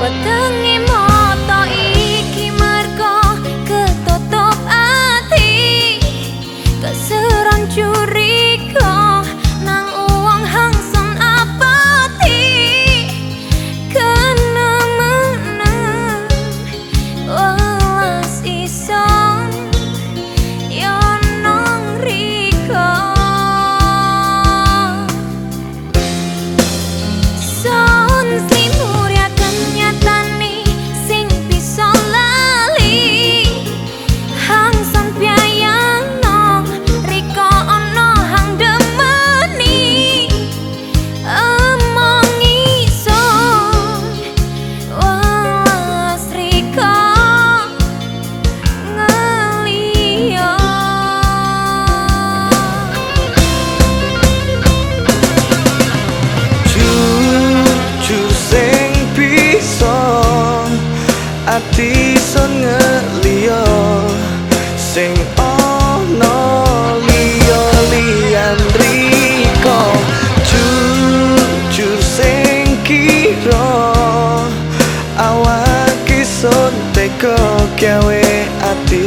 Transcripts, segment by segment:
我等你 teko gawe ati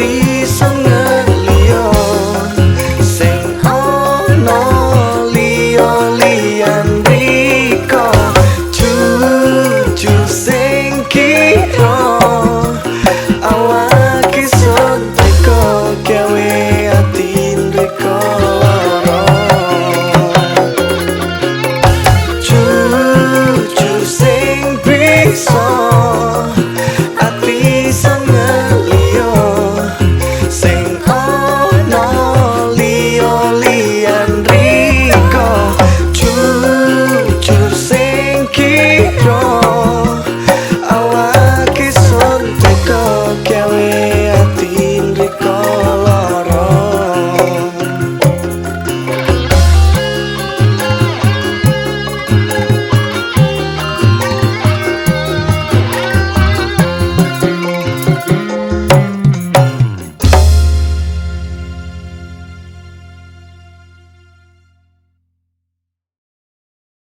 闭上眼